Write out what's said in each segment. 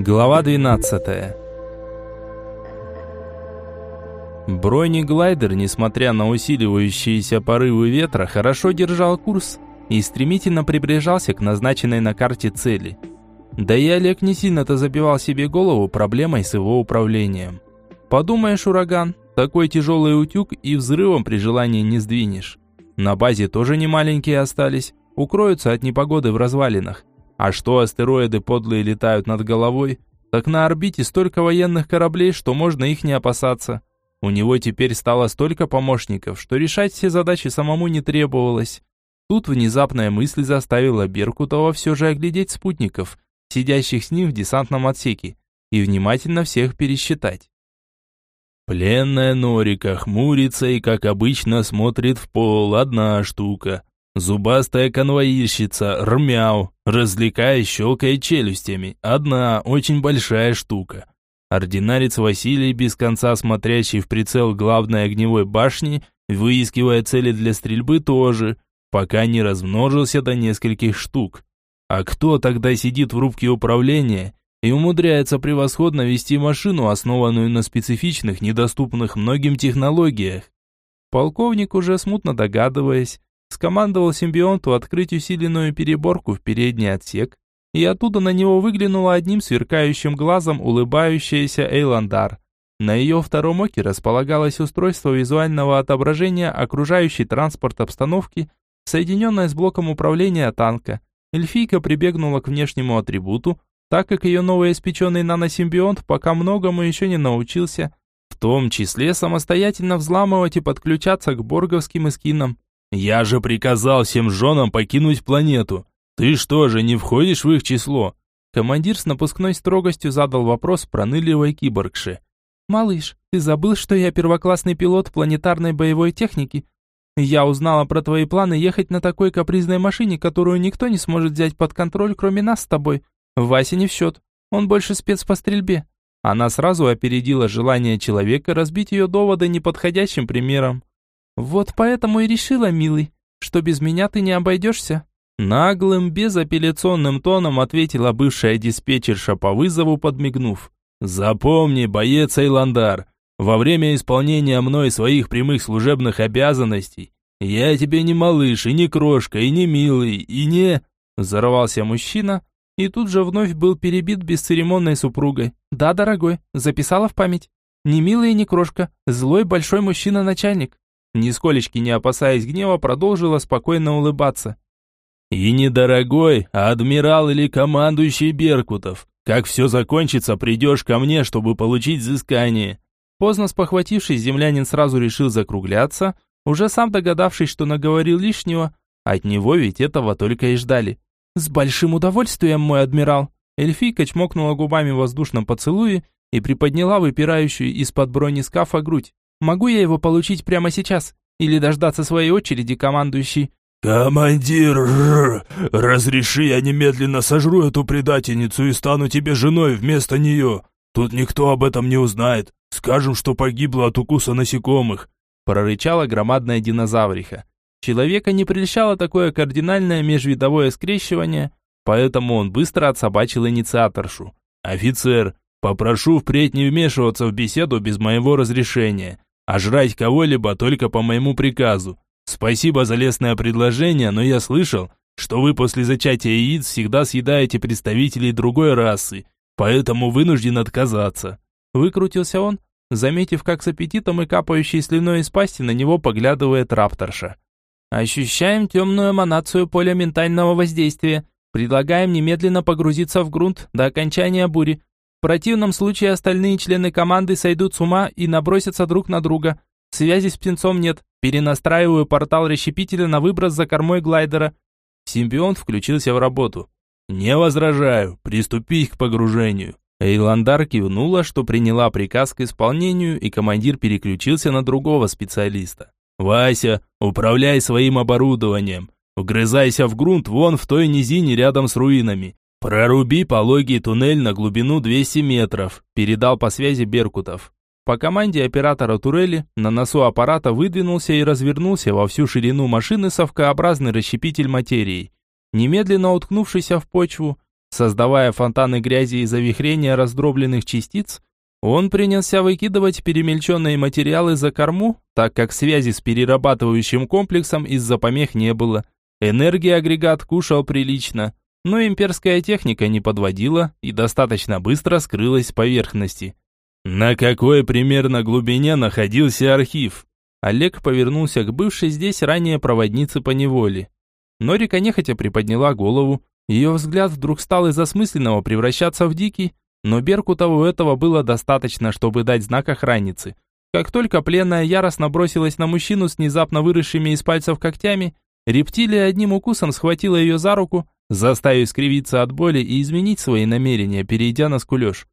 Глава 12 Бронеглайдер, несмотря на усиливающиеся порывы ветра, хорошо держал курс и стремительно приближался к назначенной на карте цели. Да и Олег не сильно-то забивал себе голову проблемой с его управлением. Подумаешь, ураган, такой тяжелый утюг и взрывом при желании не сдвинешь. На базе тоже не маленькие остались, укроются от непогоды в развалинах. А что астероиды подлые летают над головой, так на орбите столько военных кораблей, что можно их не опасаться. У него теперь стало столько помощников, что решать все задачи самому не требовалось. Тут внезапная мысль заставила Беркутова все же оглядеть спутников, сидящих с ним в десантном отсеке, и внимательно всех пересчитать. Пленная Норика хмурится и, как обычно, смотрит в пол, одна штука. Зубастая конвоирщица, рмяу, развлекая, щелкая челюстями. Одна, очень большая штука. Ординарец Василий, без конца смотрящий в прицел главной огневой башни, выискивая цели для стрельбы тоже, пока не размножился до нескольких штук. А кто тогда сидит в рубке управления и умудряется превосходно вести машину, основанную на специфичных, недоступных многим технологиях? Полковник, уже смутно догадываясь, скомандовал симбионту открыть усиленную переборку в передний отсек, и оттуда на него выглянула одним сверкающим глазом улыбающаяся Эйландар. На ее втором оке располагалось устройство визуального отображения окружающей транспорт обстановки, соединенное с блоком управления танка. Эльфийка прибегнула к внешнему атрибуту, так как ее новоиспеченный наносимбионт пока многому еще не научился, в том числе самостоятельно взламывать и подключаться к борговским эскинам. «Я же приказал всем женам покинуть планету. Ты что же, не входишь в их число?» Командир с напускной строгостью задал вопрос проныльивой киборгше. «Малыш, ты забыл, что я первоклассный пилот планетарной боевой техники? Я узнала про твои планы ехать на такой капризной машине, которую никто не сможет взять под контроль, кроме нас с тобой. Вася не в счет, он больше спец по стрельбе». Она сразу опередила желание человека разбить ее доводы неподходящим примером. «Вот поэтому и решила, милый, что без меня ты не обойдешься». Наглым, безапелляционным тоном ответила бывшая диспетчерша по вызову, подмигнув. «Запомни, боец Эйландар, во время исполнения мной своих прямых служебных обязанностей я тебе не малыш, и не крошка, и не милый, и не...» Взорвался мужчина, и тут же вновь был перебит бесцеремонной супругой. «Да, дорогой, записала в память. Не милый и не крошка, злой большой мужчина-начальник. Нисколечки не опасаясь гнева, продолжила спокойно улыбаться. «И не дорогой, а адмирал или командующий Беркутов. Как все закончится, придешь ко мне, чтобы получить взыскание». Поздно спохватившись, землянин сразу решил закругляться, уже сам догадавшись, что наговорил лишнего, от него ведь этого только и ждали. «С большим удовольствием, мой адмирал!» Эльфийка чмокнула губами в воздушном поцелуе и приподняла выпирающую из-под брони скафа грудь. Могу я его получить прямо сейчас? Или дождаться своей очереди, командующий?» «Командир, разреши, я немедленно сожру эту предательницу и стану тебе женой вместо нее. Тут никто об этом не узнает. Скажем, что погибла от укуса насекомых», прорычала громадная динозавриха. Человека не прельщало такое кардинальное межвидовое скрещивание, поэтому он быстро отсобачил инициаторшу. «Офицер, попрошу впредь не вмешиваться в беседу без моего разрешения а жрать кого-либо только по моему приказу. Спасибо за лестное предложение, но я слышал, что вы после зачатия яиц всегда съедаете представителей другой расы, поэтому вынужден отказаться». Выкрутился он, заметив, как с аппетитом и капающей слюной из пасти на него поглядывает рапторша. «Ощущаем темную эманацию поля ментального воздействия. Предлагаем немедленно погрузиться в грунт до окончания бури. В противном случае остальные члены команды сойдут с ума и набросятся друг на друга. Связи с птенцом нет. Перенастраиваю портал расщепителя на выброс за кормой глайдера. Симбионт включился в работу. «Не возражаю, приступи к погружению». Эйландар кивнула, что приняла приказ к исполнению, и командир переключился на другого специалиста. «Вася, управляй своим оборудованием. Вгрызайся в грунт вон в той низине рядом с руинами. «Проруби пологий туннель на глубину 200 метров», передал по связи Беркутов. По команде оператора турели на носу аппарата выдвинулся и развернулся во всю ширину машины совкообразный расщепитель материи. Немедленно уткнувшийся в почву, Создавая фонтаны грязи и завихрения раздробленных частиц, он принялся выкидывать перемельченные материалы за корму, так как связи с перерабатывающим комплексом из-за помех не было. Энергия агрегат кушал прилично, но имперская техника не подводила и достаточно быстро скрылась с поверхности. На какой примерно глубине находился архив? Олег повернулся к бывшей здесь ранее проводнице по неволе. Норика нехотя приподняла голову, ее взгляд вдруг стал из осмысленного превращаться в дикий, но Беркутову этого было достаточно, чтобы дать знак охраннице. Как только пленная яростно бросилась на мужчину с внезапно выросшими из пальцев когтями, рептилия одним укусом схватила ее за руку, заставив скривиться от боли и изменить свои намерения, перейдя на скулеж.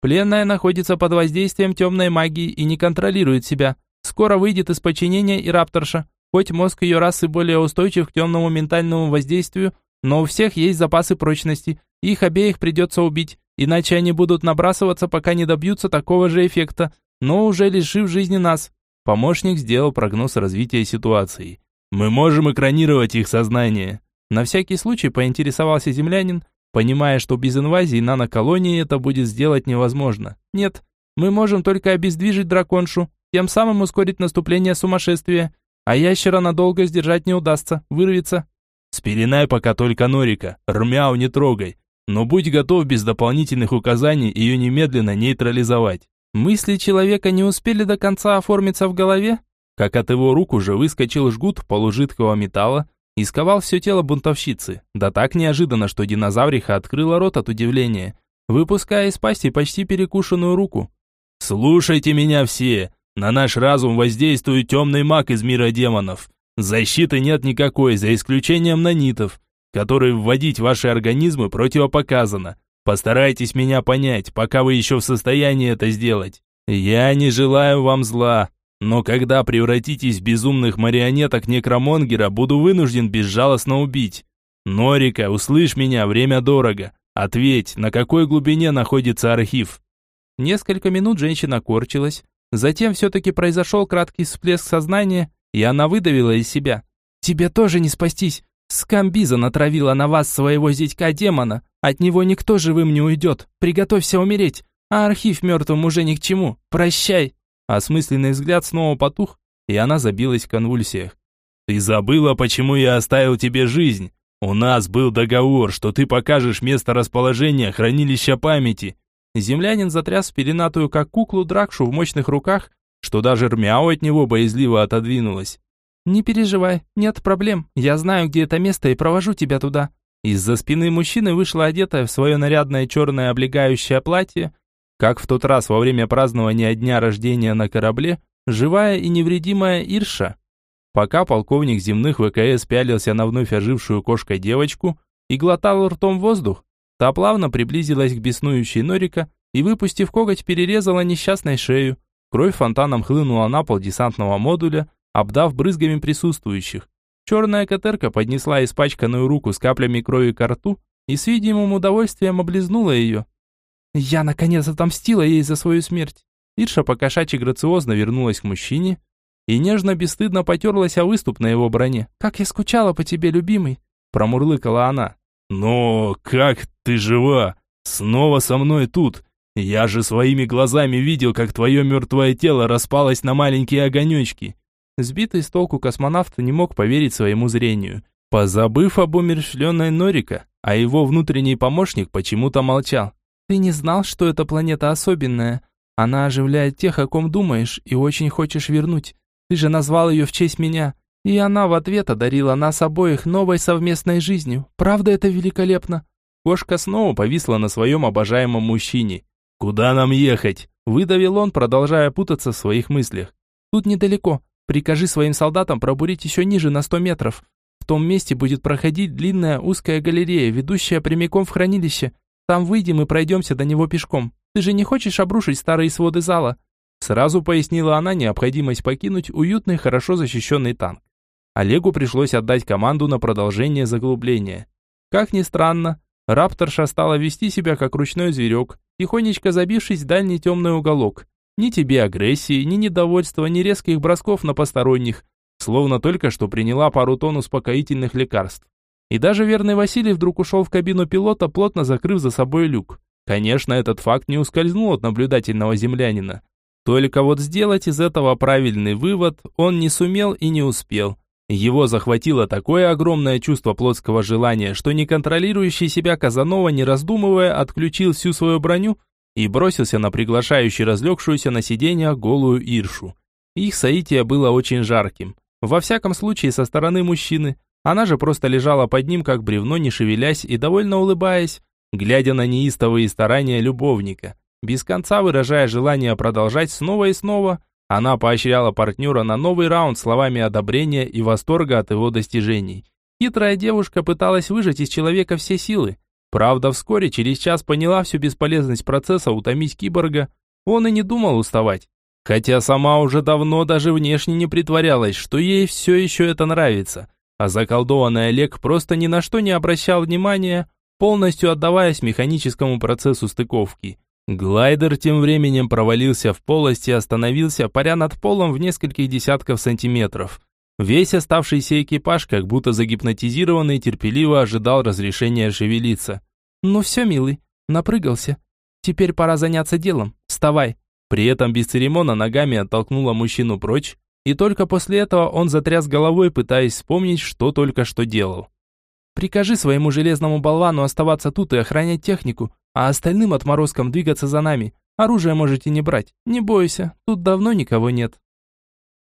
Пленная находится под воздействием темной магии и не контролирует себя. Скоро выйдет из подчинения и рапторша. Хоть мозг ее расы более устойчив к темному ментальному воздействию, но у всех есть запасы прочности. Их обеих придется убить, иначе они будут набрасываться, пока не добьются такого же эффекта, но уже лишив жизни нас. Помощник сделал прогноз развития ситуации. Мы можем экранировать их сознание. На всякий случай поинтересовался землянин, понимая, что без инвазии наноколонии это будет сделать невозможно. Нет, мы можем только обездвижить драконшу, тем самым ускорить наступление сумасшествия, а ящера надолго сдержать не удастся, вырвется. Спеленай пока только Норика, Рмяу не трогай, но будь готов без дополнительных указаний ее немедленно нейтрализовать. Мысли человека не успели до конца оформиться в голове, как от его рук уже выскочил жгут полужидкого металла, и сковал все тело бунтовщицы. Да так неожиданно, что динозавриха открыла рот от удивления, выпуская из пасти почти перекушенную руку. «Слушайте меня все! На наш разум воздействует темный маг из мира демонов. Защиты нет никакой, за исключением нанитов, которые вводить в ваши организмы противопоказано. Постарайтесь меня понять, пока вы еще в состоянии это сделать. Я не желаю вам зла, но когда превратитесь в безумных марионеток некромонгера, буду вынужден безжалостно убить. Норика, услышь меня, время дорого. Ответь, на какой глубине находится архив?» Несколько минут женщина корчилась. Затем все-таки произошел краткий всплеск сознания, и она выдавила из себя. «Тебе тоже не спастись. Скамбиза натравила на вас своего зятька-демона. От него никто живым не уйдет. Приготовься умереть. А архив мертвым уже ни к чему. Прощай!» Осмысленный взгляд снова потух, и она забилась в конвульсиях. «Ты забыла, почему я оставил тебе жизнь? У нас был договор, что ты покажешь место расположения хранилища памяти». Землянин затряс перенатую, как куклу, дракшу в мощных руках, что даже Рмяу от него боязливо отодвинулась. «Не переживай, нет проблем. Я знаю, где это место и провожу тебя туда». Из-за спины мужчины вышла одетая в свое нарядное черное облегающее платье, как в тот раз во время празднования дня рождения на корабле, живая и невредимая Ирша. Пока полковник земных ВКС пялился на вновь ожившую кошкой девочку и глотал ртом воздух, та плавно приблизилась к беснующей Норика и, выпустив коготь, перерезала несчастной шею. Кровь фонтаном хлынула на пол десантного модуля, обдав брызгами присутствующих. Черная котерка поднесла испачканную руку с каплями крови к рту и с видимым удовольствием облизнула ее. Я, наконец, отомстила ей за свою смерть. Ирша покошачьи грациозно вернулась к мужчине и нежно-бесстыдно потерлась о выступ на его броне. «Как я скучала по тебе, любимый!» Промурлыкала она. «Но как ты жива? Снова со мной тут? Я же своими глазами видел, как твое мертвое тело распалось на маленькие огонечки». Сбитый с толку космонавт не мог поверить своему зрению. Позабыв об умершленной Норика, а его внутренний помощник почему-то молчал. Ты не знал, что эта планета особенная? Она оживляет тех, о ком думаешь, и очень хочешь вернуть. Ты же назвал ее в честь меня. И она в ответ одарила нас обоих новой совместной жизнью. Правда это великолепно?» Кошка снова повисла на своем обожаемом мужчине. «Куда нам ехать?» Выдавил он, продолжая путаться в своих мыслях. «Тут недалеко. Прикажи своим солдатам пробурить еще ниже на сто метров. В том месте будет проходить длинная узкая галерея, ведущая прямиком в хранилище. Там выйдем и пройдемся до него пешком. Ты же не хочешь обрушить старые своды зала?» Сразу пояснила она необходимость покинуть уютный, хорошо защищенный танк. Олегу пришлось отдать команду на продолжение заглубления. Как ни странно, рапторша стала вести себя как ручной зверек, тихонечко забившись в дальний темный уголок. Ни тебе агрессии, ни недовольства, ни резких бросков на посторонних, словно только что приняла пару тонн успокоительных лекарств. И даже верный Василий вдруг ушел в кабину пилота, плотно закрыв за собой люк. Конечно, этот факт не ускользнул от наблюдательного землянина. Только вот сделать из этого правильный вывод он не сумел и не успел. Его захватило такое огромное чувство плотского желания, что неконтролирующий себя Казанова, не раздумывая, отключил всю свою броню и бросился на приглашающий разлегшуюся на сиденьях голую Иршу. Их соитие было очень жарким. Во всяком случае, со стороны мужчины. Она же просто лежала под ним, как бревно, не шевелясь и довольно улыбаясь, глядя на неистовые старания любовника. Без конца выражая желание продолжать снова и снова, она поощряла партнера на новый раунд словами одобрения и восторга от его достижений. Хитрая девушка пыталась выжать из человека все силы. Правда, вскоре, через час, поняла всю бесполезность процесса утомить киборга. Он и не думал уставать. Хотя сама уже давно даже внешне не притворялась, что ей все еще это нравится. А заколдованный Олег просто ни на что не обращал внимания, полностью отдаваясь механическому процессу стыковки. Глайдер тем временем провалился в полость и остановился, паря над полом в нескольких десятков сантиметров. Весь оставшийся экипаж, как будто загипнотизированный, терпеливо ожидал разрешения шевелиться. «Ну все, милый, напрыгался. Теперь пора заняться делом. Вставай». При этом без церемона ногами оттолкнула мужчину прочь, и только после этого он затряс головой, пытаясь вспомнить, что только что делал. «Прикажи своему железному болвану оставаться тут и охранять технику, а остальным отморозкам двигаться за нами. Оружие можете не брать. Не бойся, тут давно никого нет.